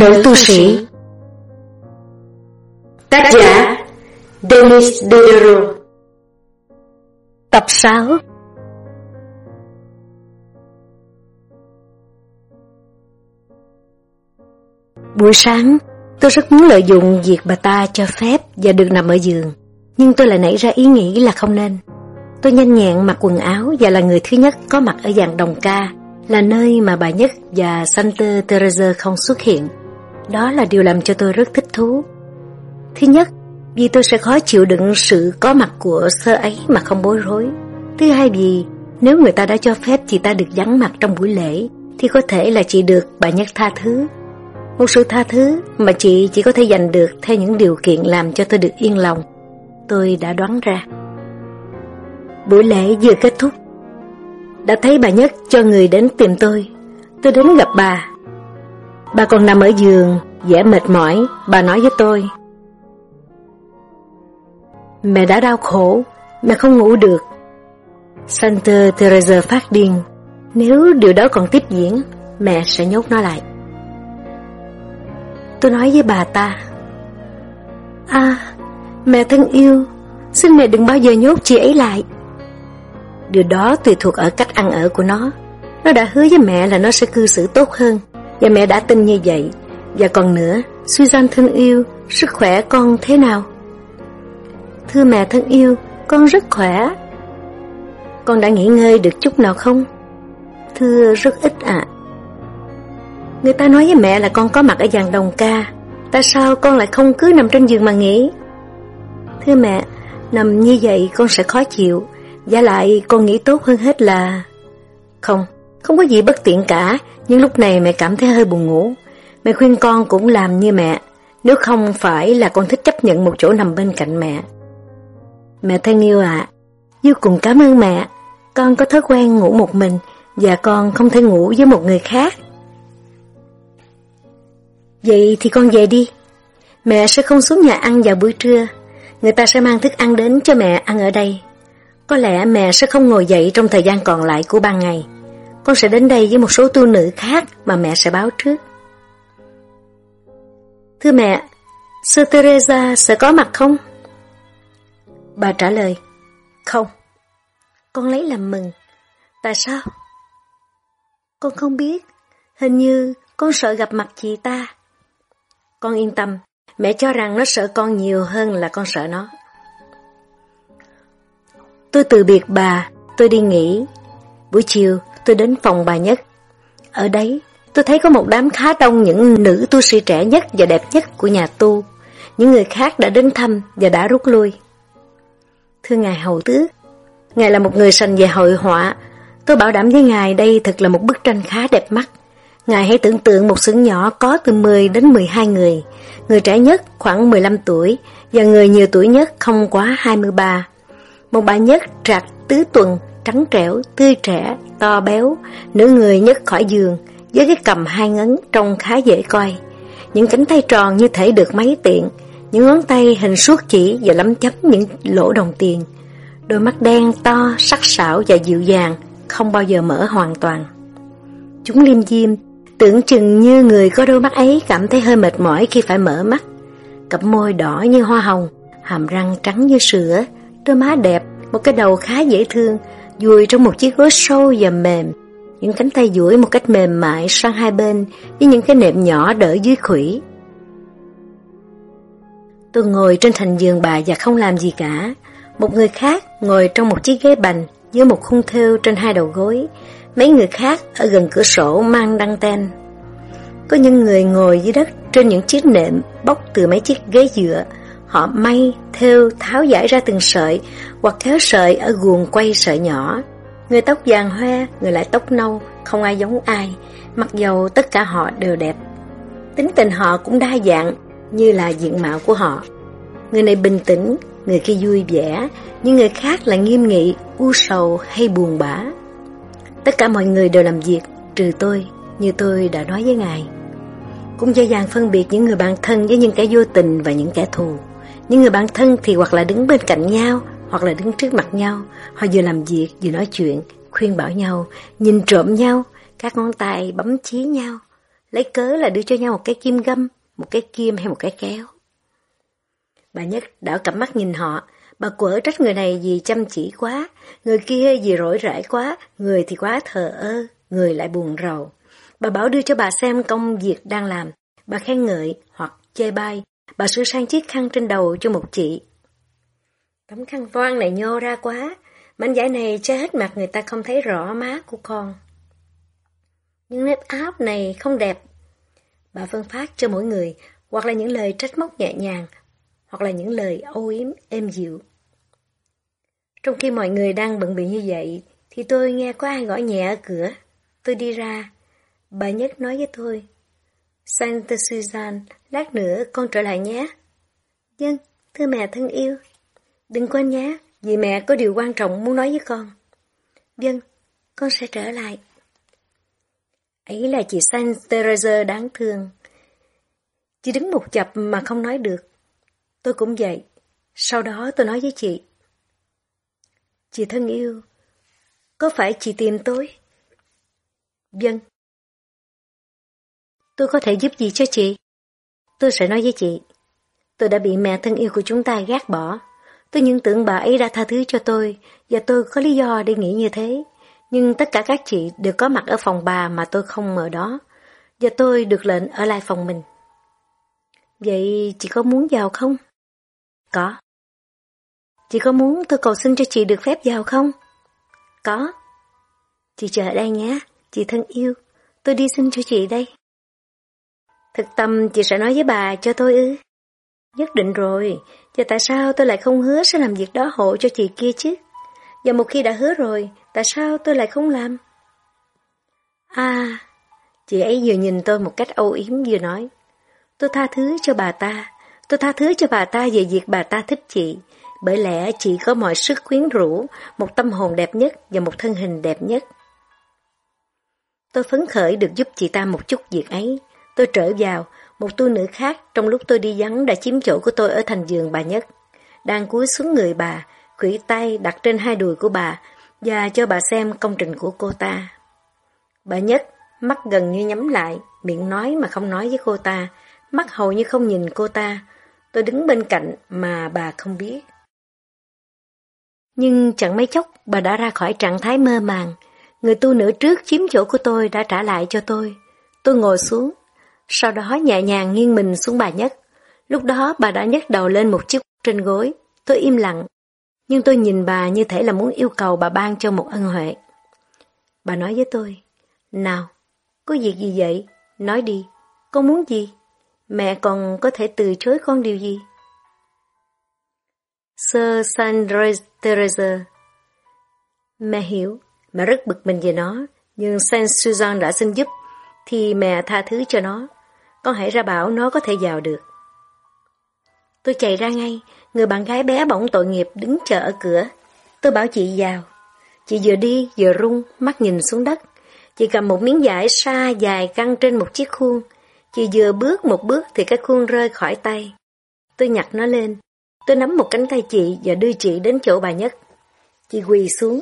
Nữ tu sĩ Tác giả Denis Diderot Tập 6 Buổi sáng, tôi rất muốn lợi dụng việc bà ta cho phép và được nằm ở giường. Nhưng tôi lại nảy ra ý nghĩ là không nên. Tôi nhanh nhẹn mặc quần áo và là người thứ nhất có mặt ở dàn đồng ca, là nơi mà bà Nhất và Santa Teresa không xuất hiện. Đó là điều làm cho tôi rất thích thú. Thứ nhất, vì tôi sẽ khó chịu đựng sự có mặt của sơ ấy mà không bối rối. Thứ hai vì, nếu người ta đã cho phép chị ta được vắng mặt trong buổi lễ, thì có thể là chị được bà Nhất tha thứ. Một sự tha thứ mà chị chỉ có thể giành được theo những điều kiện làm cho tôi được yên lòng. Tôi đã đoán ra. Buổi lễ vừa kết thúc. Đã thấy bà Nhất cho người đến tìm tôi. Tôi đến gặp bà Bà còn nằm ở giường, dễ mệt mỏi, bà nói với tôi. Mẹ đã đau khổ, mẹ không ngủ được. Santa Teresa phát điên. Nếu điều đó còn tiếp diễn, mẹ sẽ nhốt nó lại. Tôi nói với bà ta. À, mẹ thân yêu, xin mẹ đừng bao giờ nhốt chị ấy lại. Điều đó tùy thuộc ở cách ăn ở của nó. Nó đã hứa với mẹ là nó sẽ cư xử tốt hơn. Và mẹ đã tin như vậy. Và còn nữa, Susan thân yêu, Sức khỏe con thế nào? Thưa mẹ thân yêu, Con rất khỏe. Con đã nghỉ ngơi được chút nào không? Thưa, rất ít ạ. Người ta nói với mẹ là con có mặt ở dàn đồng ca. Tại sao con lại không cứ nằm trên giường mà nghỉ? Thưa mẹ, Nằm như vậy con sẽ khó chịu. Và lại con nghĩ tốt hơn hết là Không Không có gì bất tiện cả nhưng lúc này mẹ cảm thấy hơi buồn ngủ. Mẹ khuyên con cũng làm như mẹ, nếu không phải là con thích chấp nhận một chỗ nằm bên cạnh mẹ. Mẹ thân yêu ạ, à, vô cùng cảm ơn mẹ. Con có thói quen ngủ một mình và con không thể ngủ với một người khác. Vậy thì con về đi. Mẹ sẽ không xuống nhà ăn vào buổi trưa. Người ta sẽ mang thức ăn đến cho mẹ ăn ở đây. Có lẽ mẹ sẽ không ngồi dậy trong thời gian còn lại của ban ngày. Con sẽ đến đây với một số tu nữ khác mà mẹ sẽ báo trước. Thưa mẹ, sư Teresa sẽ có mặt không? Bà trả lời, không. Con lấy làm mừng. Tại sao? Con không biết. Hình như con sợ gặp mặt chị ta. Con yên tâm, mẹ cho rằng nó sợ con nhiều hơn là con sợ nó. Tôi từ biệt bà, tôi đi nghỉ. Buổi chiều, tôi đến phòng bà nhất. Ở đấy, tôi thấy có một đám khá đông những nữ tu sĩ trẻ nhất và đẹp nhất của nhà tu. Những người khác đã đến thăm và đã rút lui. Thưa Ngài Hầu Tước, Ngài là một người sành về hội họa. Tôi bảo đảm với Ngài đây thật là một bức tranh khá đẹp mắt. Ngài hãy tưởng tượng một xưởng nhỏ có từ 10 đến 12 người. Người trẻ nhất khoảng 15 tuổi và người nhiều tuổi nhất không quá 23. Một bà nhất trạc tứ tuần trắng trẻo, tươi trẻ, to béo, nửa người nhấc khỏi giường, với cái cầm hai ngấn trông khá dễ coi. Những cánh tay tròn như thể được máy tiện, những ngón tay hình suốt chỉ và lấm chấm những lỗ đồng tiền. Đôi mắt đen to, sắc sảo và dịu dàng, không bao giờ mở hoàn toàn. Chúng liêm diêm, tưởng chừng như người có đôi mắt ấy cảm thấy hơi mệt mỏi khi phải mở mắt. Cặp môi đỏ như hoa hồng, hàm răng trắng như sữa, đôi má đẹp, một cái đầu khá dễ thương, vùi trong một chiếc gối sâu và mềm, những cánh tay duỗi một cách mềm mại sang hai bên với những cái nệm nhỏ đỡ dưới khủy. Tôi ngồi trên thành giường bà và không làm gì cả. Một người khác ngồi trong một chiếc ghế bành với một khung thêu trên hai đầu gối. Mấy người khác ở gần cửa sổ mang đăng ten. Có những người ngồi dưới đất trên những chiếc nệm bóc từ mấy chiếc ghế dựa Họ may, thêu, tháo giải ra từng sợi, hoặc kéo sợi ở guồng quay sợi nhỏ. Người tóc vàng hoe, người lại tóc nâu, không ai giống ai, mặc dầu tất cả họ đều đẹp. Tính tình họ cũng đa dạng, như là diện mạo của họ. Người này bình tĩnh, người kia vui vẻ, nhưng người khác là nghiêm nghị, u sầu hay buồn bã. Tất cả mọi người đều làm việc, trừ tôi, như tôi đã nói với ngài. Cũng dễ dàng phân biệt những người bạn thân với những kẻ vô tình và những kẻ thù. Những người bạn thân thì hoặc là đứng bên cạnh nhau, hoặc là đứng trước mặt nhau, họ vừa làm việc vừa nói chuyện, khuyên bảo nhau, nhìn trộm nhau, các ngón tay bấm chí nhau, lấy cớ là đưa cho nhau một cái kim găm, một cái kim hay một cái kéo. Bà Nhất đảo cặp mắt nhìn họ, bà quở trách người này vì chăm chỉ quá, người kia vì rỗi rãi quá, người thì quá thờ ơ, người lại buồn rầu. Bà bảo đưa cho bà xem công việc đang làm, bà khen ngợi hoặc chê bai, bà sửa sang chiếc khăn trên đầu cho một chị. Tấm khăn voan này nhô ra quá, mảnh vải này che hết mặt người ta không thấy rõ má của con. Nhưng nếp áo này không đẹp. Bà phân phát cho mỗi người, hoặc là những lời trách móc nhẹ nhàng, hoặc là những lời âu yếm êm dịu. Trong khi mọi người đang bận bị như vậy, thì tôi nghe có ai gõ nhẹ ở cửa. Tôi đi ra. Bà Nhất nói với tôi, Santa Susan, lát nữa con trở lại nhé. Dân, thưa mẹ thân yêu. Đừng quên nhé, vì mẹ có điều quan trọng muốn nói với con. Dân, con sẽ trở lại. Ấy là chị Saint Teresa đáng thương. Chị đứng một chập mà không nói được. Tôi cũng vậy. Sau đó tôi nói với chị. Chị thân yêu, có phải chị tìm tôi? Vâng. Tôi có thể giúp gì cho chị? Tôi sẽ nói với chị. Tôi đã bị mẹ thân yêu của chúng ta gác bỏ. Tôi những tưởng bà ấy đã tha thứ cho tôi, và tôi có lý do để nghĩ như thế. Nhưng tất cả các chị đều có mặt ở phòng bà mà tôi không ở đó, và tôi được lệnh ở lại phòng mình. Vậy chị có muốn vào không? Có. Chị có muốn tôi cầu xin cho chị được phép vào không? Có. Chị chờ ở đây nhé, chị thân yêu. Tôi đi xin cho chị đây. Thực tâm chị sẽ nói với bà cho tôi ư? Nhất định rồi, và tại sao tôi lại không hứa sẽ làm việc đó hộ cho chị kia chứ? Và một khi đã hứa rồi, tại sao tôi lại không làm? À, chị ấy vừa nhìn tôi một cách âu yếm vừa nói. Tôi tha thứ cho bà ta, tôi tha thứ cho bà ta về việc bà ta thích chị, bởi lẽ chị có mọi sức quyến rũ, một tâm hồn đẹp nhất và một thân hình đẹp nhất. Tôi phấn khởi được giúp chị ta một chút việc ấy. Tôi trở vào, một tu nữ khác trong lúc tôi đi vắng đã chiếm chỗ của tôi ở thành giường bà Nhất. Đang cúi xuống người bà, quỷ tay đặt trên hai đùi của bà và cho bà xem công trình của cô ta. Bà Nhất, mắt gần như nhắm lại, miệng nói mà không nói với cô ta, mắt hầu như không nhìn cô ta. Tôi đứng bên cạnh mà bà không biết. Nhưng chẳng mấy chốc bà đã ra khỏi trạng thái mơ màng. Người tu nữ trước chiếm chỗ của tôi đã trả lại cho tôi. Tôi ngồi xuống, sau đó nhẹ nhàng nghiêng mình xuống bà Nhất. Lúc đó bà đã nhấc đầu lên một chiếc trên gối. Tôi im lặng, nhưng tôi nhìn bà như thể là muốn yêu cầu bà ban cho một ân huệ. Bà nói với tôi, Nào, có việc gì vậy? Nói đi, con muốn gì? Mẹ còn có thể từ chối con điều gì? Sir Sandres Teresa Mẹ hiểu, mẹ rất bực mình về nó, nhưng Saint Susan đã xin giúp, thì mẹ tha thứ cho nó. Con hãy ra bảo nó có thể vào được. Tôi chạy ra ngay, người bạn gái bé bỗng tội nghiệp đứng chờ ở cửa. Tôi bảo chị vào. Chị vừa đi vừa rung, mắt nhìn xuống đất. Chị cầm một miếng vải sa dài căng trên một chiếc khuôn. Chị vừa bước một bước thì cái khuôn rơi khỏi tay. Tôi nhặt nó lên. Tôi nắm một cánh tay chị và đưa chị đến chỗ bà nhất. Chị quỳ xuống.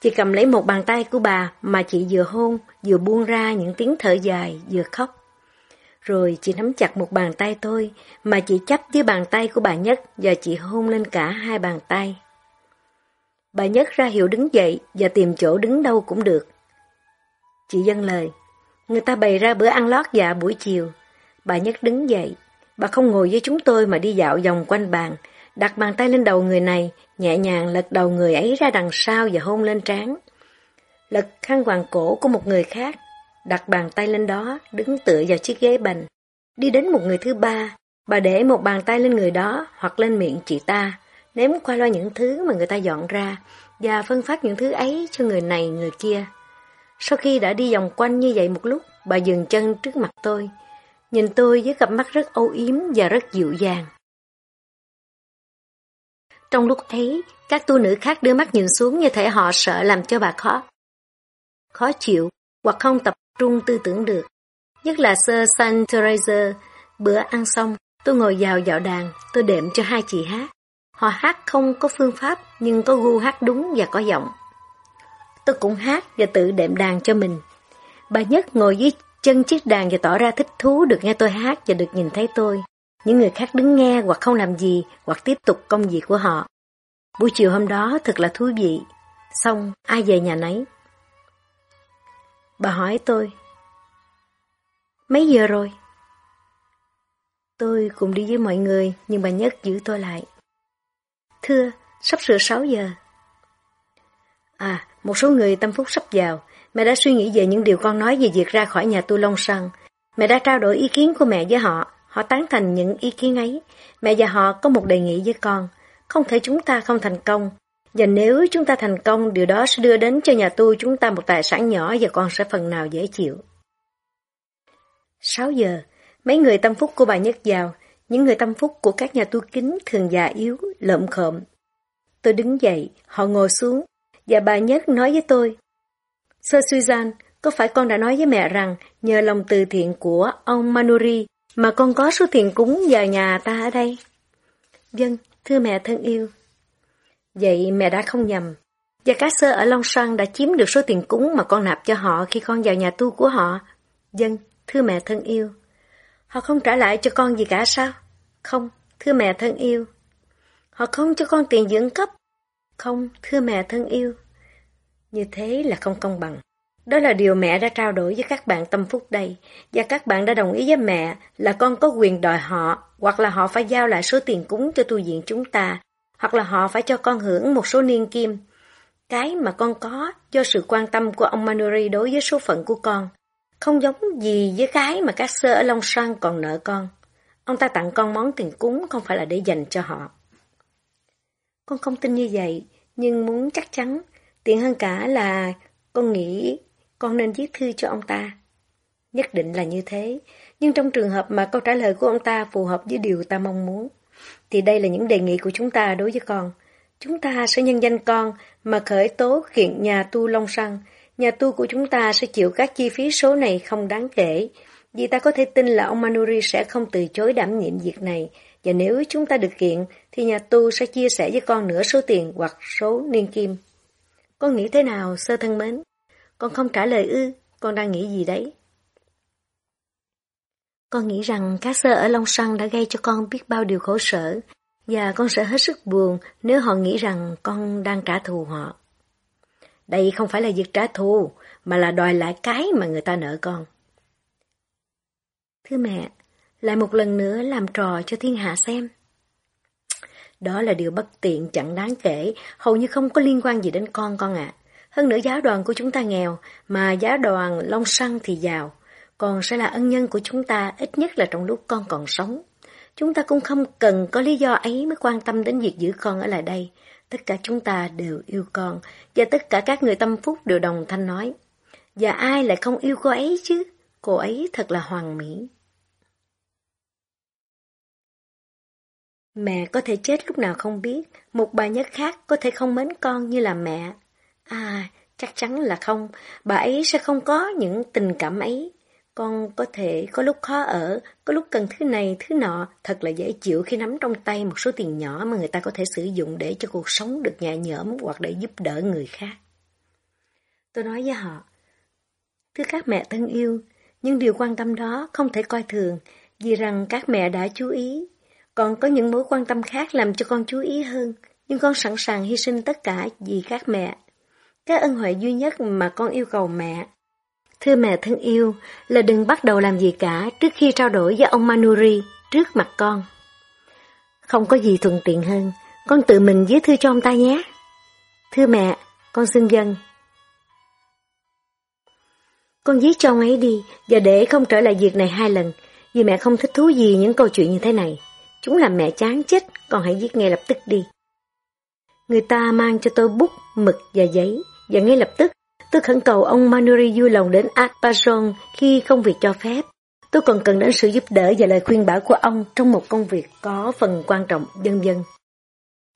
Chị cầm lấy một bàn tay của bà mà chị vừa hôn, vừa buông ra những tiếng thở dài, vừa khóc. Rồi chị nắm chặt một bàn tay tôi, mà chị chấp với bàn tay của bà Nhất và chị hôn lên cả hai bàn tay. Bà Nhất ra hiệu đứng dậy và tìm chỗ đứng đâu cũng được. Chị dâng lời. Người ta bày ra bữa ăn lót dạ buổi chiều. Bà Nhất đứng dậy. Bà không ngồi với chúng tôi mà đi dạo vòng quanh bàn, đặt bàn tay lên đầu người này, nhẹ nhàng lật đầu người ấy ra đằng sau và hôn lên trán. Lật khăn quàng cổ của một người khác, đặt bàn tay lên đó, đứng tựa vào chiếc ghế bành. Đi đến một người thứ ba, bà để một bàn tay lên người đó hoặc lên miệng chị ta, ném qua loa những thứ mà người ta dọn ra và phân phát những thứ ấy cho người này người kia. Sau khi đã đi vòng quanh như vậy một lúc, bà dừng chân trước mặt tôi, nhìn tôi với cặp mắt rất âu yếm và rất dịu dàng. Trong lúc ấy, các tu nữ khác đưa mắt nhìn xuống như thể họ sợ làm cho bà khó. Khó chịu, hoặc không tập trung tư tưởng được. Nhất là Sir Saint Teresa, bữa ăn xong, tôi ngồi vào dạo đàn, tôi đệm cho hai chị hát. Họ hát không có phương pháp, nhưng có gu hát đúng và có giọng. Tôi cũng hát và tự đệm đàn cho mình. Bà Nhất ngồi dưới chân chiếc đàn và tỏ ra thích thú được nghe tôi hát và được nhìn thấy tôi. Những người khác đứng nghe hoặc không làm gì hoặc tiếp tục công việc của họ. Buổi chiều hôm đó thật là thú vị. Xong, ai về nhà nấy. Bà hỏi tôi. Mấy giờ rồi? Tôi cùng đi với mọi người, nhưng bà Nhất giữ tôi lại. Thưa, sắp sửa 6 giờ. À, một số người tâm phúc sắp vào. Mẹ đã suy nghĩ về những điều con nói về việc ra khỏi nhà tu Long Săn. Mẹ đã trao đổi ý kiến của mẹ với họ. Họ tán thành những ý kiến ấy. Mẹ và họ có một đề nghị với con. Không thể chúng ta không thành công. Và nếu chúng ta thành công, điều đó sẽ đưa đến cho nhà tu chúng ta một tài sản nhỏ và con sẽ phần nào dễ chịu. 6 giờ, mấy người tâm phúc của bà Nhất vào. Những người tâm phúc của các nhà tu kính thường già yếu, lợm khợm. Tôi đứng dậy, họ ngồi xuống, và bà Nhất nói với tôi. Sơ Suzanne, có phải con đã nói với mẹ rằng nhờ lòng từ thiện của ông Manuri mà con có số tiền cúng vào nhà ta ở đây? Vâng, thưa mẹ thân yêu. Vậy mẹ đã không nhầm. Và các sơ ở Long Sơn đã chiếm được số tiền cúng mà con nạp cho họ khi con vào nhà tu của họ. Vâng, thưa mẹ thân yêu. Họ không trả lại cho con gì cả sao? Không, thưa mẹ thân yêu. Họ không cho con tiền dưỡng cấp. Không, thưa mẹ thân yêu. Như thế là không công bằng. Đó là điều mẹ đã trao đổi với các bạn tâm phúc đây, và các bạn đã đồng ý với mẹ là con có quyền đòi họ, hoặc là họ phải giao lại số tiền cúng cho tu viện chúng ta, hoặc là họ phải cho con hưởng một số niên kim. Cái mà con có do sự quan tâm của ông Manuri đối với số phận của con, không giống gì với cái mà các sơ ở Long Sang còn nợ con. Ông ta tặng con món tiền cúng không phải là để dành cho họ. Con không tin như vậy, nhưng muốn chắc chắn, tiện hơn cả là con nghĩ con nên viết thư cho ông ta. Nhất định là như thế, nhưng trong trường hợp mà câu trả lời của ông ta phù hợp với điều ta mong muốn, thì đây là những đề nghị của chúng ta đối với con. Chúng ta sẽ nhân danh con mà khởi tố kiện nhà tu Long Săn. Nhà tu của chúng ta sẽ chịu các chi phí số này không đáng kể, vì ta có thể tin là ông Manuri sẽ không từ chối đảm nhiệm việc này, và nếu chúng ta được kiện, thì nhà tu sẽ chia sẻ với con nửa số tiền hoặc số niên kim. Con nghĩ thế nào, sơ thân mến? Con không trả lời ư, con đang nghĩ gì đấy? Con nghĩ rằng cá sơ ở Long Săn đã gây cho con biết bao điều khổ sở, và con sẽ hết sức buồn nếu họ nghĩ rằng con đang trả thù họ. Đây không phải là việc trả thù, mà là đòi lại cái mà người ta nợ con. Thưa mẹ, lại một lần nữa làm trò cho thiên hạ xem. Đó là điều bất tiện chẳng đáng kể, hầu như không có liên quan gì đến con con ạ. Hơn nữa giáo đoàn của chúng ta nghèo, mà giáo đoàn Long Săn thì giàu. Con sẽ là ân nhân của chúng ta ít nhất là trong lúc con còn sống. Chúng ta cũng không cần có lý do ấy mới quan tâm đến việc giữ con ở lại đây. Tất cả chúng ta đều yêu con, và tất cả các người tâm phúc đều đồng thanh nói. Và ai lại không yêu cô ấy chứ? Cô ấy thật là hoàn mỹ. Mẹ có thể chết lúc nào không biết, một bà nhất khác có thể không mến con như là mẹ. À, chắc chắn là không, bà ấy sẽ không có những tình cảm ấy. Con có thể có lúc khó ở, có lúc cần thứ này, thứ nọ, thật là dễ chịu khi nắm trong tay một số tiền nhỏ mà người ta có thể sử dụng để cho cuộc sống được nhẹ nhõm hoặc để giúp đỡ người khác. Tôi nói với họ, thưa các mẹ thân yêu, nhưng điều quan tâm đó không thể coi thường, vì rằng các mẹ đã chú ý còn có những mối quan tâm khác làm cho con chú ý hơn, nhưng con sẵn sàng hy sinh tất cả vì các mẹ. Cái ân huệ duy nhất mà con yêu cầu mẹ. Thưa mẹ thân yêu, là đừng bắt đầu làm gì cả trước khi trao đổi với ông Manuri trước mặt con. Không có gì thuận tiện hơn, con tự mình viết thư cho ông ta nhé. Thưa mẹ, con xin dân. Con viết cho ông ấy đi, và để không trở lại việc này hai lần, vì mẹ không thích thú gì những câu chuyện như thế này. Chúng làm mẹ chán chết, con hãy viết ngay lập tức đi. Người ta mang cho tôi bút, mực và giấy, và ngay lập tức tôi khẩn cầu ông Manuri vui lòng đến Akpajon khi không việc cho phép. Tôi còn cần đến sự giúp đỡ và lời khuyên bảo của ông trong một công việc có phần quan trọng, dân dân.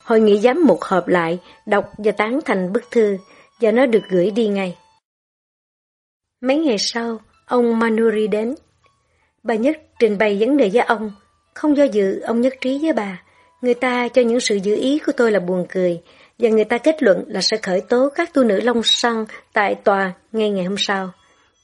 Hội nghị giám mục họp lại, đọc và tán thành bức thư, và nó được gửi đi ngay. Mấy ngày sau, ông Manuri đến. Bà Nhất trình bày vấn đề với ông, không do dự, ông nhất trí với bà. Người ta cho những sự giữ ý của tôi là buồn cười, và người ta kết luận là sẽ khởi tố các tu nữ Long Săn tại tòa ngay ngày hôm sau.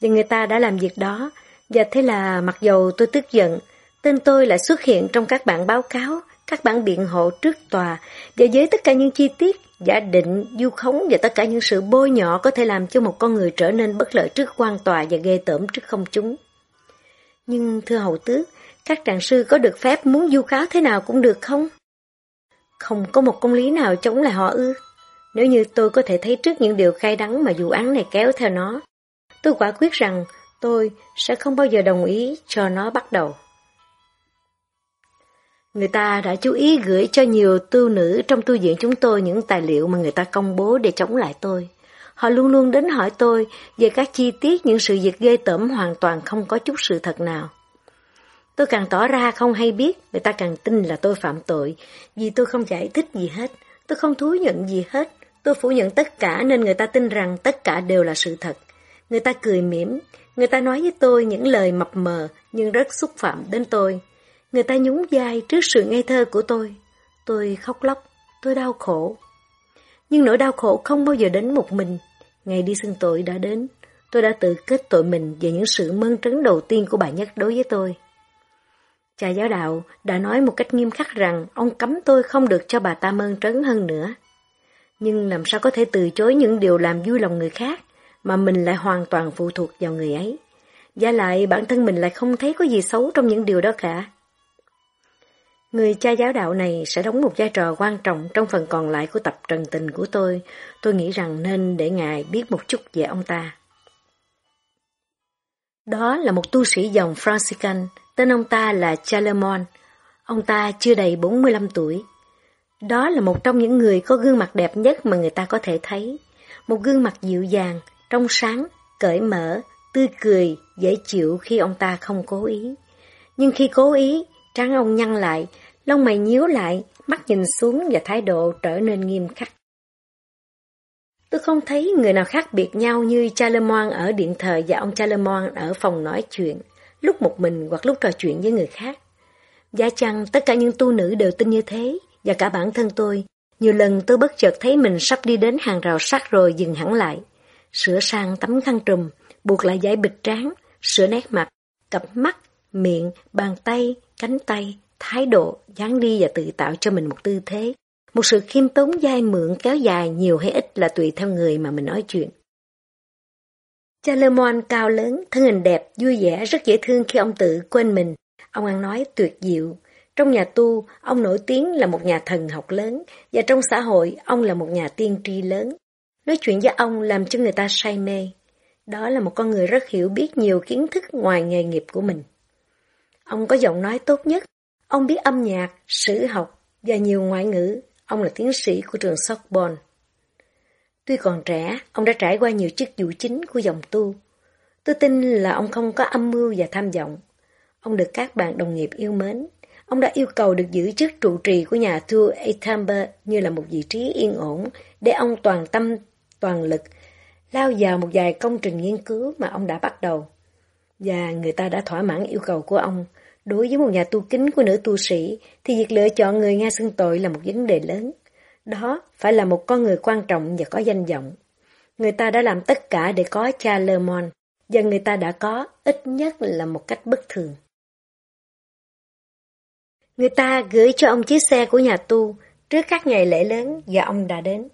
Và người ta đã làm việc đó, Và thế là mặc dầu tôi tức giận, tên tôi lại xuất hiện trong các bản báo cáo, các bản biện hộ trước tòa, và với tất cả những chi tiết, giả định, du khống và tất cả những sự bôi nhọ có thể làm cho một con người trở nên bất lợi trước quan tòa và ghê tởm trước công chúng. Nhưng thưa hầu tước, các trạng sư có được phép muốn du cáo thế nào cũng được không? Không có một công lý nào chống lại họ ư. Nếu như tôi có thể thấy trước những điều khai đắng mà vụ án này kéo theo nó, tôi quả quyết rằng tôi sẽ không bao giờ đồng ý cho nó bắt đầu. Người ta đã chú ý gửi cho nhiều tu nữ trong tu viện chúng tôi những tài liệu mà người ta công bố để chống lại tôi. Họ luôn luôn đến hỏi tôi về các chi tiết những sự việc ghê tởm hoàn toàn không có chút sự thật nào. Tôi càng tỏ ra không hay biết, người ta càng tin là tôi phạm tội, vì tôi không giải thích gì hết, tôi không thú nhận gì hết, tôi phủ nhận tất cả nên người ta tin rằng tất cả đều là sự thật. Người ta cười mỉm, người ta nói với tôi những lời mập mờ nhưng rất xúc phạm đến tôi. Người ta nhún vai trước sự ngây thơ của tôi. Tôi khóc lóc, tôi đau khổ. Nhưng nỗi đau khổ không bao giờ đến một mình. Ngày đi xưng tội đã đến, tôi đã tự kết tội mình về những sự mơn trấn đầu tiên của bà Nhất đối với tôi. Cha giáo đạo đã nói một cách nghiêm khắc rằng ông cấm tôi không được cho bà ta mơn trấn hơn nữa. Nhưng làm sao có thể từ chối những điều làm vui lòng người khác, mà mình lại hoàn toàn phụ thuộc vào người ấy. Và lại bản thân mình lại không thấy có gì xấu trong những điều đó cả. Người cha giáo đạo này sẽ đóng một vai trò quan trọng trong phần còn lại của tập trần tình của tôi. Tôi nghĩ rằng nên để Ngài biết một chút về ông ta. Đó là một tu sĩ dòng Franciscan, tên ông ta là Chalamon. Ông ta chưa đầy 45 tuổi. Đó là một trong những người có gương mặt đẹp nhất mà người ta có thể thấy. Một gương mặt dịu dàng, trong sáng, cởi mở, tươi cười, dễ chịu khi ông ta không cố ý. Nhưng khi cố ý, trán ông nhăn lại, lông mày nhíu lại, mắt nhìn xuống và thái độ trở nên nghiêm khắc. Tôi không thấy người nào khác biệt nhau như Chalemon ở điện thờ và ông Chalemon ở phòng nói chuyện, lúc một mình hoặc lúc trò chuyện với người khác. Giá chăng tất cả những tu nữ đều tin như thế, và cả bản thân tôi. Nhiều lần tôi bất chợt thấy mình sắp đi đến hàng rào sắt rồi dừng hẳn lại. Sửa sang tấm khăn trùm, buộc lại giấy bịch trán, sửa nét mặt, cặp mắt, miệng, bàn tay, cánh tay, thái độ, dáng đi và tự tạo cho mình một tư thế. Một sự khiêm tốn dai mượn kéo dài nhiều hay ít là tùy theo người mà mình nói chuyện. Chalemon cao lớn, thân hình đẹp, vui vẻ, rất dễ thương khi ông tự quên mình. Ông ăn nói tuyệt diệu. Trong nhà tu, ông nổi tiếng là một nhà thần học lớn, và trong xã hội, ông là một nhà tiên tri lớn. Nói chuyện với ông làm cho người ta say mê. Đó là một con người rất hiểu biết nhiều kiến thức ngoài nghề nghiệp của mình. Ông có giọng nói tốt nhất, ông biết âm nhạc, sử học và nhiều ngoại ngữ. Ông là tiến sĩ của trường Sorbonne. Tuy còn trẻ, ông đã trải qua nhiều chức vụ chính của dòng tu. Tôi tin là ông không có âm mưu và tham vọng. Ông được các bạn đồng nghiệp yêu mến. Ông đã yêu cầu được giữ chức trụ trì của nhà thua Etamber như là một vị trí yên ổn để ông toàn tâm, toàn lực lao vào một vài công trình nghiên cứu mà ông đã bắt đầu. Và người ta đã thỏa mãn yêu cầu của ông. Đối với một nhà tu kính của nữ tu sĩ, thì việc lựa chọn người Nga xưng tội là một vấn đề lớn. Đó phải là một con người quan trọng và có danh vọng. Người ta đã làm tất cả để có cha lemon và người ta đã có ít nhất là một cách bất thường. Người ta gửi cho ông chiếc xe của nhà tu trước các ngày lễ lớn và ông đã đến.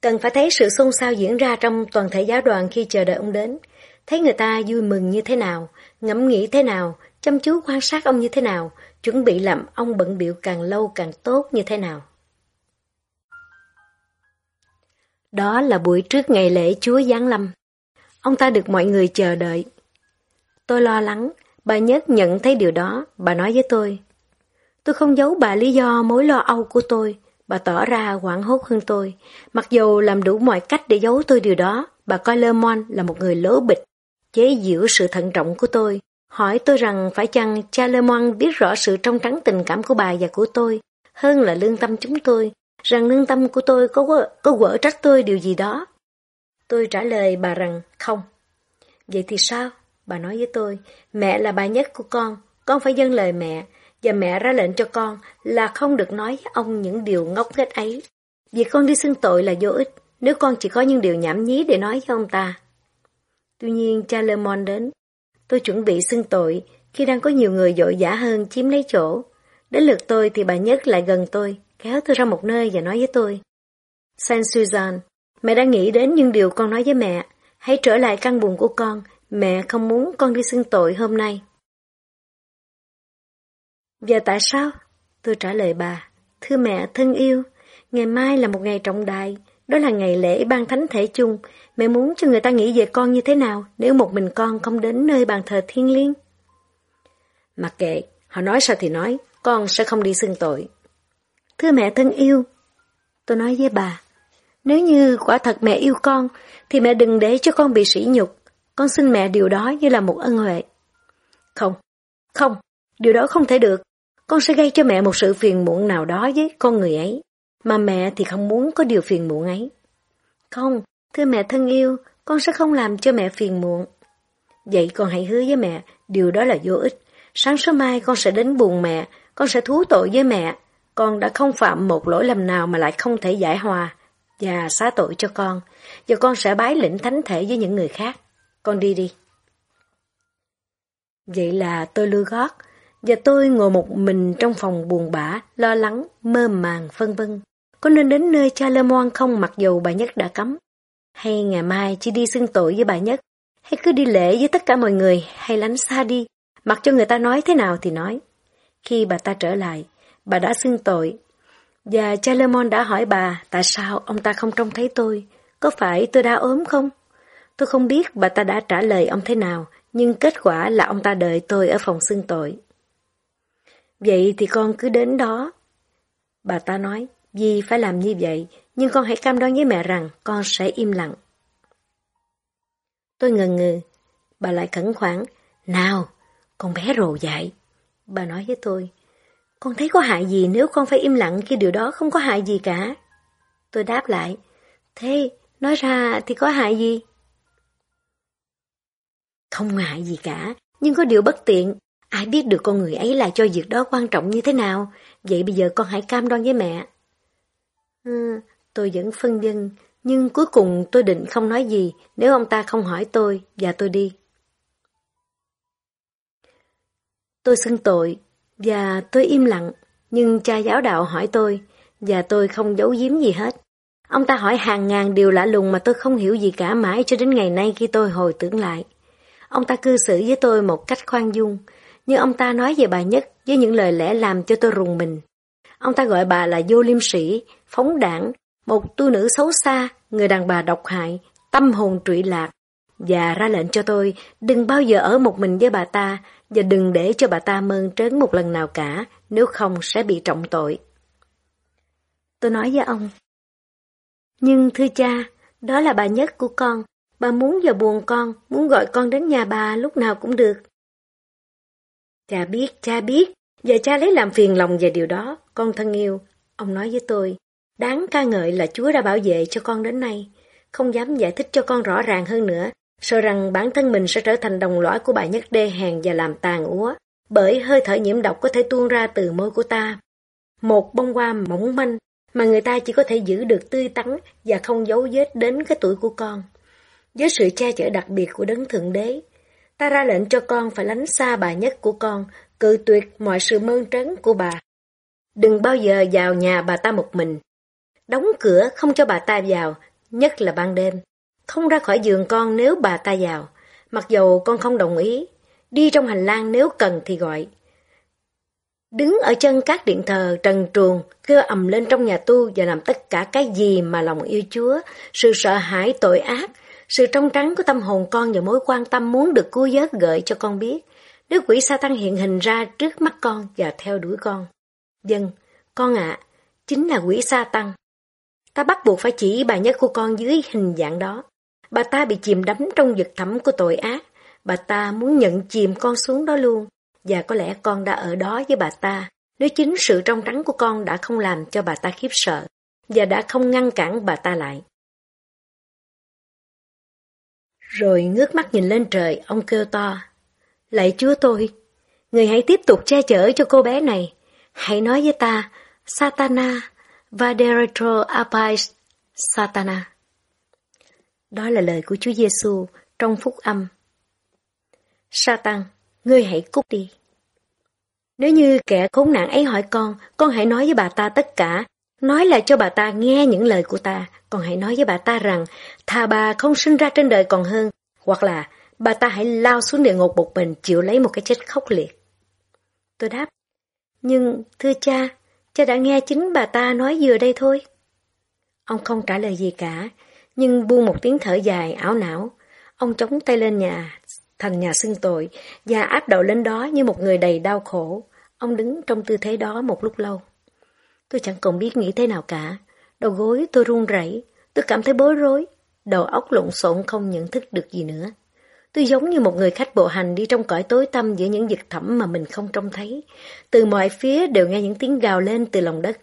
Cần phải thấy sự xôn xao diễn ra trong toàn thể giáo đoàn khi chờ đợi ông đến. Thấy người ta vui mừng như thế nào, ngẫm nghĩ thế nào, chăm chú quan sát ông như thế nào, chuẩn bị làm ông bận biểu càng lâu càng tốt như thế nào. Đó là buổi trước ngày lễ Chúa Giáng Lâm. Ông ta được mọi người chờ đợi. Tôi lo lắng, bà Nhất nhận thấy điều đó, bà nói với tôi. Tôi không giấu bà lý do mối lo âu của tôi, bà tỏ ra hoảng hốt hơn tôi. Mặc dù làm đủ mọi cách để giấu tôi điều đó, bà coi Le Mon là một người lố bịch, chế giễu sự thận trọng của tôi. Hỏi tôi rằng phải chăng cha Le Mon biết rõ sự trong trắng tình cảm của bà và của tôi, hơn là lương tâm chúng tôi, rằng lương tâm của tôi có có quở trách tôi điều gì đó. Tôi trả lời bà rằng không. Vậy thì sao? Bà nói với tôi, mẹ là bà nhất của con, con phải dâng lời mẹ, và mẹ ra lệnh cho con là không được nói với ông những điều ngốc nghếch ấy. Việc con đi xưng tội là vô ích, nếu con chỉ có những điều nhảm nhí để nói với ông ta. Tuy nhiên cha Le Mon đến. Tôi chuẩn bị xưng tội khi đang có nhiều người dội dã hơn chiếm lấy chỗ. Đến lượt tôi thì bà Nhất lại gần tôi, kéo tôi ra một nơi và nói với tôi. Saint Susan, mẹ đã nghĩ đến những điều con nói với mẹ. Hãy trở lại căn buồn của con, mẹ không muốn con đi xưng tội hôm nay. Và tại sao? Tôi trả lời bà. Thưa mẹ thân yêu, ngày mai là một ngày trọng đại, đó là ngày lễ ban thánh thể chung. Mẹ muốn cho người ta nghĩ về con như thế nào nếu một mình con không đến nơi bàn thờ thiên liêng? Mặc kệ, họ nói sao thì nói, con sẽ không đi xưng tội. Thưa mẹ thân yêu, tôi nói với bà, nếu như quả thật mẹ yêu con, thì mẹ đừng để cho con bị sỉ nhục. Con xin mẹ điều đó như là một ân huệ. Không, không, điều đó không thể được. Con sẽ gây cho mẹ một sự phiền muộn nào đó với con người ấy, mà mẹ thì không muốn có điều phiền muộn ấy. Không, thưa mẹ thân yêu, con sẽ không làm cho mẹ phiền muộn. Vậy con hãy hứa với mẹ, điều đó là vô ích. Sáng sớm mai con sẽ đến buồn mẹ, con sẽ thú tội với mẹ. Con đã không phạm một lỗi lầm nào mà lại không thể giải hòa và xá tội cho con, giờ con sẽ bái lĩnh thánh thể với những người khác. Con đi đi. Vậy là tôi lưu gót, và tôi ngồi một mình trong phòng buồn bã, lo lắng, mơ màng, phân vân. Có nên đến nơi cha Lê Moan không mặc dù bà Nhất đã cấm? Hay ngày mai chỉ đi xưng tội với bà Nhất? Hay cứ đi lễ với tất cả mọi người, hay lánh xa đi, mặc cho người ta nói thế nào thì nói. Khi bà ta trở lại, bà đã xưng tội. Và cha đã hỏi bà tại sao ông ta không trông thấy tôi, có phải tôi đã ốm không? Tôi không biết bà ta đã trả lời ông thế nào, nhưng kết quả là ông ta đợi tôi ở phòng xưng tội. Vậy thì con cứ đến đó. Bà ta nói, vì phải làm như vậy, nhưng con hãy cam đoan với mẹ rằng con sẽ im lặng. Tôi ngần ngừ, bà lại khẩn khoản, nào, con bé rồ dại. Bà nói với tôi, con thấy có hại gì nếu con phải im lặng khi điều đó không có hại gì cả. Tôi đáp lại, thế nói ra thì có hại gì? Không hại gì cả, nhưng có điều bất tiện. Ai biết được con người ấy là cho việc đó quan trọng như thế nào, vậy bây giờ con hãy cam đoan với mẹ. Ừ, tôi vẫn phân vân, nhưng cuối cùng tôi định không nói gì nếu ông ta không hỏi tôi và tôi đi. Tôi xưng tội và tôi im lặng, nhưng cha giáo đạo hỏi tôi và tôi không giấu giếm gì hết. Ông ta hỏi hàng ngàn điều lạ lùng mà tôi không hiểu gì cả mãi cho đến ngày nay khi tôi hồi tưởng lại. Ông ta cư xử với tôi một cách khoan dung, nhưng ông ta nói về bà Nhất với những lời lẽ làm cho tôi rùng mình. Ông ta gọi bà là vô liêm sĩ, phóng đảng, một tu nữ xấu xa, người đàn bà độc hại, tâm hồn trụy lạc, và ra lệnh cho tôi đừng bao giờ ở một mình với bà ta và đừng để cho bà ta mơn trớn một lần nào cả, nếu không sẽ bị trọng tội. Tôi nói với ông, nhưng thưa cha, đó là bà nhất của con, bà muốn vào buồn con, muốn gọi con đến nhà bà lúc nào cũng được. Cha biết, cha biết, và cha lấy làm phiền lòng về điều đó, con thân yêu. Ông nói với tôi, đáng ca ngợi là Chúa đã bảo vệ cho con đến nay, không dám giải thích cho con rõ ràng hơn nữa, sợ rằng bản thân mình sẽ trở thành đồng lõi của bà nhất đê hèn và làm tàn úa, bởi hơi thở nhiễm độc có thể tuôn ra từ môi của ta. Một bông hoa mỏng manh mà người ta chỉ có thể giữ được tươi tắn và không giấu vết đến cái tuổi của con. Với sự che chở đặc biệt của đấng thượng đế, ta ra lệnh cho con phải lánh xa bà nhất của con, cự tuyệt mọi sự mơn trấn của bà. Đừng bao giờ vào nhà bà ta một mình. Đóng cửa không cho bà ta vào, nhất là ban đêm. Không ra khỏi giường con nếu bà ta vào, mặc dầu con không đồng ý. Đi trong hành lang nếu cần thì gọi. Đứng ở chân các điện thờ trần truồng, kêu ầm lên trong nhà tu và làm tất cả cái gì mà lòng yêu Chúa, sự sợ hãi tội ác, sự trong trắng của tâm hồn con và mối quan tâm muốn được cứu vớt gợi cho con biết. Nếu quỷ sa tăng hiện hình ra trước mắt con và theo đuổi con. Dân, con ạ, chính là quỷ sa tăng. Ta bắt buộc phải chỉ bà nhất của con dưới hình dạng đó. Bà ta bị chìm đắm trong vực thẳm của tội ác. Bà ta muốn nhận chìm con xuống đó luôn. Và có lẽ con đã ở đó với bà ta. Nếu chính sự trong trắng của con đã không làm cho bà ta khiếp sợ. Và đã không ngăn cản bà ta lại. Rồi ngước mắt nhìn lên trời, ông kêu to. Lạy chúa tôi, người hãy tiếp tục che chở cho cô bé này. Hãy nói với ta, Satana, Vaderetro Apais Satana. Đó là lời của Chúa Giêsu trong phúc âm. Sa tăng, ngươi hãy cút đi. Nếu như kẻ khốn nạn ấy hỏi con, con hãy nói với bà ta tất cả. Nói lại cho bà ta nghe những lời của ta, con hãy nói với bà ta rằng thà bà không sinh ra trên đời còn hơn, hoặc là bà ta hãy lao xuống địa ngục một mình chịu lấy một cái chết khốc liệt. Tôi đáp, nhưng thưa cha, cha đã nghe chính bà ta nói vừa đây thôi. Ông không trả lời gì cả, nhưng buông một tiếng thở dài ảo não. Ông chống tay lên nhà, thành nhà xưng tội, và áp đầu lên đó như một người đầy đau khổ. Ông đứng trong tư thế đó một lúc lâu. Tôi chẳng còn biết nghĩ thế nào cả. Đầu gối tôi run rẩy, tôi cảm thấy bối rối, đầu óc lộn xộn không nhận thức được gì nữa. Tôi giống như một người khách bộ hành đi trong cõi tối tăm giữa những vực thẳm mà mình không trông thấy. Từ mọi phía đều nghe những tiếng gào lên từ lòng đất.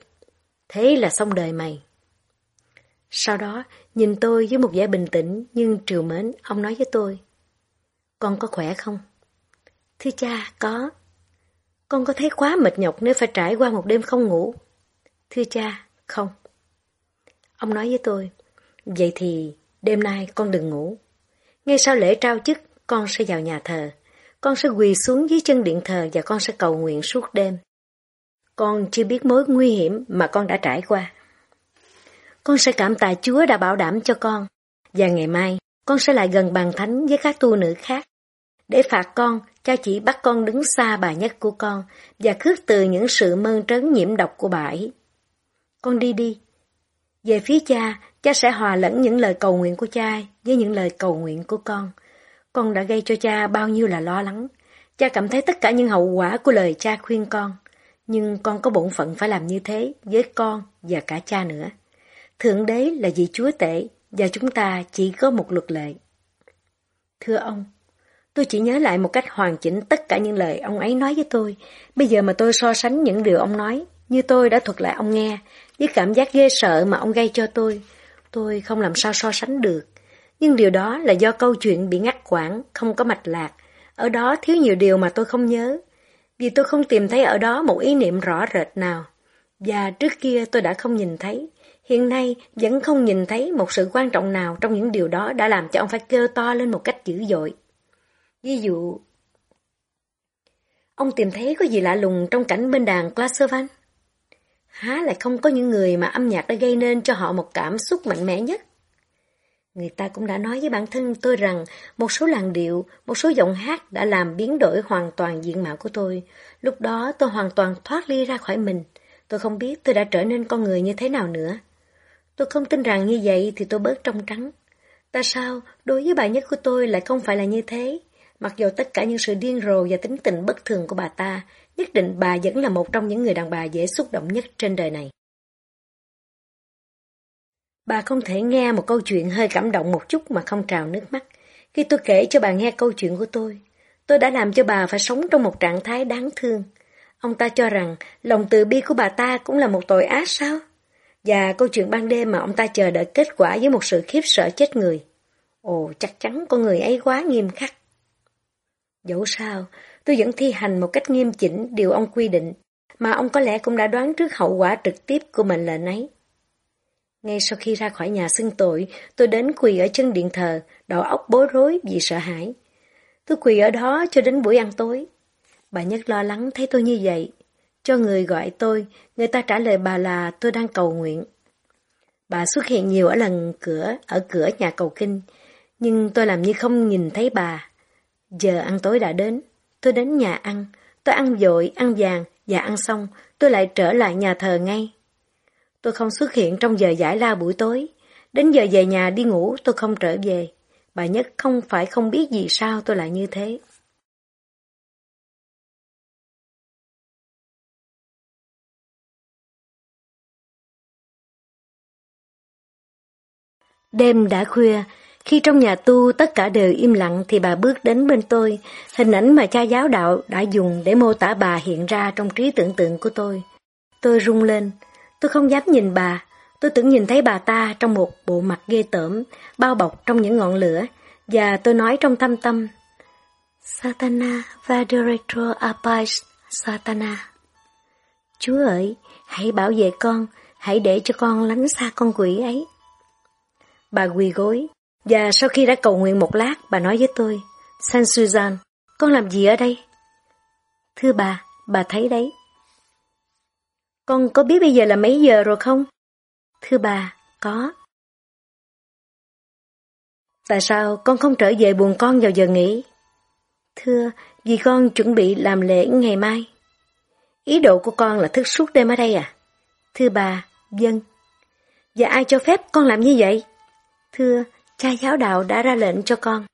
Thế là xong đời mày. Sau đó, nhìn tôi với một vẻ bình tĩnh nhưng triều mến, ông nói với tôi. Con có khỏe không? Thưa cha, có. Con có thấy quá mệt nhọc nếu phải trải qua một đêm không ngủ? Thưa cha, không. Ông nói với tôi, vậy thì đêm nay con đừng ngủ. Ngay sau lễ trao chức, con sẽ vào nhà thờ. Con sẽ quỳ xuống dưới chân điện thờ và con sẽ cầu nguyện suốt đêm. Con chưa biết mối nguy hiểm mà con đã trải qua. Con sẽ cảm tạ Chúa đã bảo đảm cho con. Và ngày mai, con sẽ lại gần bàn thánh với các tu nữ khác. Để phạt con, cha chỉ bắt con đứng xa bà nhất của con và khước từ những sự mơn trớn nhiễm độc của bà ấy. Con đi đi. Về phía cha, cha sẽ hòa lẫn những lời cầu nguyện của cha với những lời cầu nguyện của con. Con đã gây cho cha bao nhiêu là lo lắng. Cha cảm thấy tất cả những hậu quả của lời cha khuyên con. Nhưng con có bổn phận phải làm như thế với con và cả cha nữa. Thượng đế là vị chúa tể và chúng ta chỉ có một luật lệ. Thưa ông, tôi chỉ nhớ lại một cách hoàn chỉnh tất cả những lời ông ấy nói với tôi. Bây giờ mà tôi so sánh những điều ông nói, như tôi đã thuật lại ông nghe, với cảm giác ghê sợ mà ông gây cho tôi, tôi không làm sao so sánh được. Nhưng điều đó là do câu chuyện bị ngắt quãng, không có mạch lạc. Ở đó thiếu nhiều điều mà tôi không nhớ, vì tôi không tìm thấy ở đó một ý niệm rõ rệt nào. Và trước kia tôi đã không nhìn thấy, hiện nay vẫn không nhìn thấy một sự quan trọng nào trong những điều đó đã làm cho ông phải kêu to lên một cách dữ dội. Ví dụ, ông tìm thấy có gì lạ lùng trong cảnh bên đàn Claservan? Há lại không có những người mà âm nhạc đã gây nên cho họ một cảm xúc mạnh mẽ nhất? Người ta cũng đã nói với bản thân tôi rằng một số làn điệu, một số giọng hát đã làm biến đổi hoàn toàn diện mạo của tôi. Lúc đó tôi hoàn toàn thoát ly ra khỏi mình. Tôi không biết tôi đã trở nên con người như thế nào nữa. Tôi không tin rằng như vậy thì tôi bớt trong trắng. Tại sao đối với bà nhất của tôi lại không phải là như thế? Mặc dù tất cả những sự điên rồ và tính tình bất thường của bà ta, nhất định bà vẫn là một trong những người đàn bà dễ xúc động nhất trên đời này. Bà không thể nghe một câu chuyện hơi cảm động một chút mà không trào nước mắt. Khi tôi kể cho bà nghe câu chuyện của tôi, tôi đã làm cho bà phải sống trong một trạng thái đáng thương. Ông ta cho rằng lòng từ bi của bà ta cũng là một tội ác sao? Và câu chuyện ban đêm mà ông ta chờ đợi kết quả với một sự khiếp sợ chết người. Ồ, chắc chắn con người ấy quá nghiêm khắc. Dẫu sao, tôi vẫn thi hành một cách nghiêm chỉnh điều ông quy định, mà ông có lẽ cũng đã đoán trước hậu quả trực tiếp của mệnh lệnh ấy. Ngay sau khi ra khỏi nhà xưng tội, tôi đến quỳ ở chân điện thờ, đầu óc bối rối vì sợ hãi. Tôi quỳ ở đó cho đến buổi ăn tối. Bà Nhất lo lắng thấy tôi như vậy. Cho người gọi tôi, người ta trả lời bà là tôi đang cầu nguyện. Bà xuất hiện nhiều ở lần cửa, ở cửa nhà cầu kinh, nhưng tôi làm như không nhìn thấy bà. Giờ ăn tối đã đến, tôi đến nhà ăn, tôi ăn dội, ăn vàng và ăn xong, tôi lại trở lại nhà thờ ngay. Tôi không xuất hiện trong giờ giải lao buổi tối. Đến giờ về nhà đi ngủ tôi không trở về. Bà Nhất không phải không biết gì sao tôi lại như thế. Đêm đã khuya, khi trong nhà tu tất cả đều im lặng thì bà bước đến bên tôi, hình ảnh mà cha giáo đạo đã dùng để mô tả bà hiện ra trong trí tưởng tượng của tôi. Tôi rung lên, Tôi không dám nhìn bà, tôi tưởng nhìn thấy bà ta trong một bộ mặt ghê tởm, bao bọc trong những ngọn lửa, và tôi nói trong thâm tâm, Satana Vaderetro Apais Satana. Chúa ơi, hãy bảo vệ con, hãy để cho con lánh xa con quỷ ấy. Bà quỳ gối, và sau khi đã cầu nguyện một lát, bà nói với tôi, San Suzanne, con làm gì ở đây? Thưa bà, bà thấy đấy. Con có biết bây giờ là mấy giờ rồi không? Thưa bà, có. Tại sao con không trở về buồn con vào giờ nghỉ? Thưa, vì con chuẩn bị làm lễ ngày mai. Ý đồ của con là thức suốt đêm ở đây à? Thưa bà, dân. Và ai cho phép con làm như vậy? Thưa, cha giáo đạo đã ra lệnh cho con.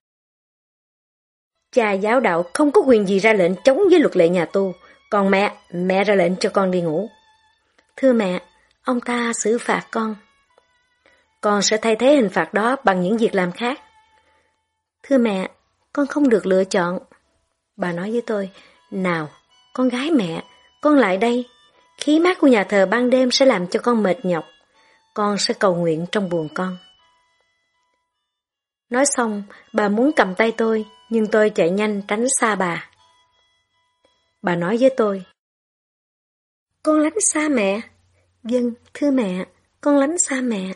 Cha giáo đạo không có quyền gì ra lệnh chống với luật lệ nhà tu, còn mẹ, mẹ ra lệnh cho con đi ngủ. Thưa mẹ, ông ta xử phạt con. Con sẽ thay thế hình phạt đó bằng những việc làm khác. Thưa mẹ, con không được lựa chọn. Bà nói với tôi, nào, con gái mẹ, con lại đây. Khí mát của nhà thờ ban đêm sẽ làm cho con mệt nhọc. Con sẽ cầu nguyện trong buồn con. Nói xong, bà muốn cầm tay tôi, nhưng tôi chạy nhanh tránh xa bà. Bà nói với tôi, Con lánh xa mẹ. Vâng, thưa mẹ, con lánh xa mẹ.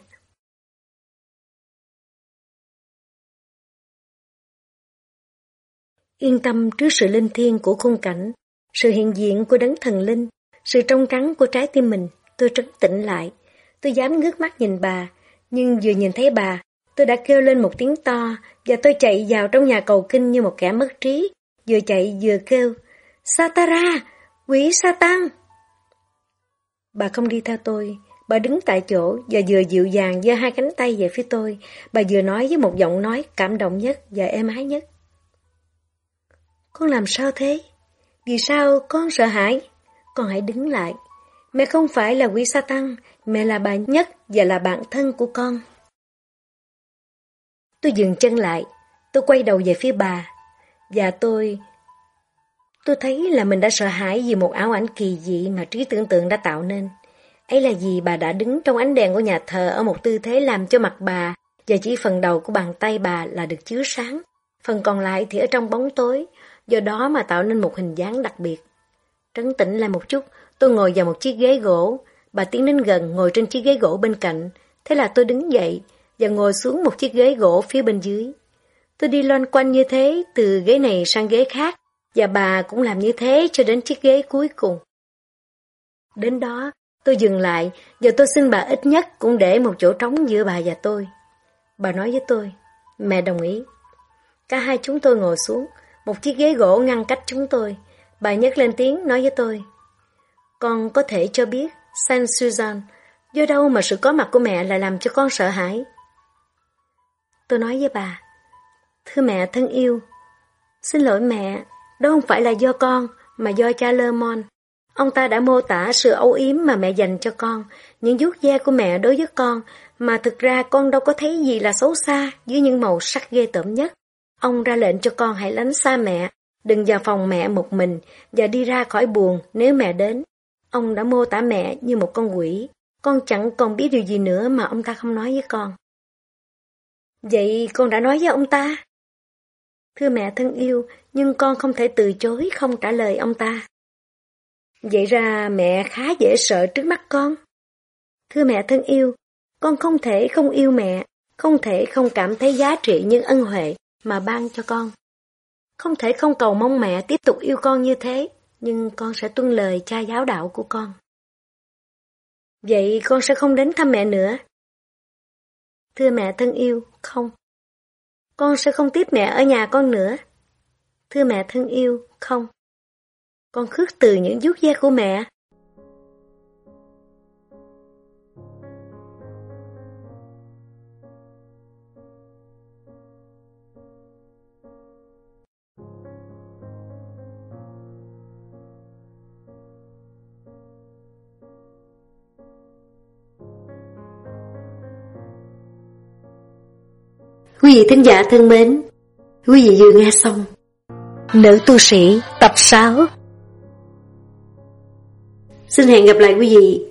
Yên tâm trước sự linh thiêng của khung cảnh, sự hiện diện của đấng thần linh, sự trong trắng của trái tim mình, tôi trấn tĩnh lại. Tôi dám ngước mắt nhìn bà, nhưng vừa nhìn thấy bà, tôi đã kêu lên một tiếng to và tôi chạy vào trong nhà cầu kinh như một kẻ mất trí, vừa chạy vừa kêu, Satara, quỷ Satan! Bà không đi theo tôi, bà đứng tại chỗ và vừa dịu dàng giơ hai cánh tay về phía tôi, bà vừa nói với một giọng nói cảm động nhất và êm ái nhất. Con làm sao thế? Vì sao con sợ hãi? Con hãy đứng lại. Mẹ không phải là quỷ satan mẹ là bà nhất và là bạn thân của con. Tôi dừng chân lại, tôi quay đầu về phía bà, và tôi... Tôi thấy là mình đã sợ hãi vì một ảo ảnh kỳ dị mà trí tưởng tượng đã tạo nên. Ấy là vì bà đã đứng trong ánh đèn của nhà thờ ở một tư thế làm cho mặt bà và chỉ phần đầu của bàn tay bà là được chiếu sáng. Phần còn lại thì ở trong bóng tối, do đó mà tạo nên một hình dáng đặc biệt. Trấn tĩnh lại một chút, tôi ngồi vào một chiếc ghế gỗ, bà tiến đến gần ngồi trên chiếc ghế gỗ bên cạnh, thế là tôi đứng dậy và ngồi xuống một chiếc ghế gỗ phía bên dưới. Tôi đi loanh quanh như thế từ ghế này sang ghế khác, và bà cũng làm như thế cho đến chiếc ghế cuối cùng. Đến đó, tôi dừng lại và tôi xin bà ít nhất cũng để một chỗ trống giữa bà và tôi. Bà nói với tôi, mẹ đồng ý. Cả hai chúng tôi ngồi xuống, một chiếc ghế gỗ ngăn cách chúng tôi. Bà nhấc lên tiếng nói với tôi. Con có thể cho biết, Saint Susan, do đâu mà sự có mặt của mẹ lại làm cho con sợ hãi? Tôi nói với bà, Thưa mẹ thân yêu, xin lỗi mẹ, đó không phải là do con, mà do cha Lơ Mon. Ông ta đã mô tả sự âu yếm mà mẹ dành cho con, những vuốt da của mẹ đối với con, mà thực ra con đâu có thấy gì là xấu xa dưới những màu sắc ghê tởm nhất. Ông ra lệnh cho con hãy lánh xa mẹ, đừng vào phòng mẹ một mình và đi ra khỏi buồn nếu mẹ đến. Ông đã mô tả mẹ như một con quỷ, con chẳng còn biết điều gì nữa mà ông ta không nói với con. Vậy con đã nói với ông ta? Thưa mẹ thân yêu, nhưng con không thể từ chối không trả lời ông ta. Vậy ra mẹ khá dễ sợ trước mắt con. Thưa mẹ thân yêu, con không thể không yêu mẹ, không thể không cảm thấy giá trị những ân huệ mà ban cho con. Không thể không cầu mong mẹ tiếp tục yêu con như thế, nhưng con sẽ tuân lời cha giáo đạo của con. Vậy con sẽ không đến thăm mẹ nữa. Thưa mẹ thân yêu, không. Con sẽ không tiếp mẹ ở nhà con nữa. Thưa mẹ thân yêu, không. Con khước từ những vuốt ve của mẹ. Quý vị thính giả thân mến, quý vị vừa nghe xong Nữ tu sĩ tập 6 Xin hẹn gặp lại quý vị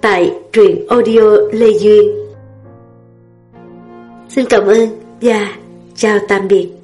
tại truyện audio Lê Duyên. Xin cảm ơn và chào tạm biệt.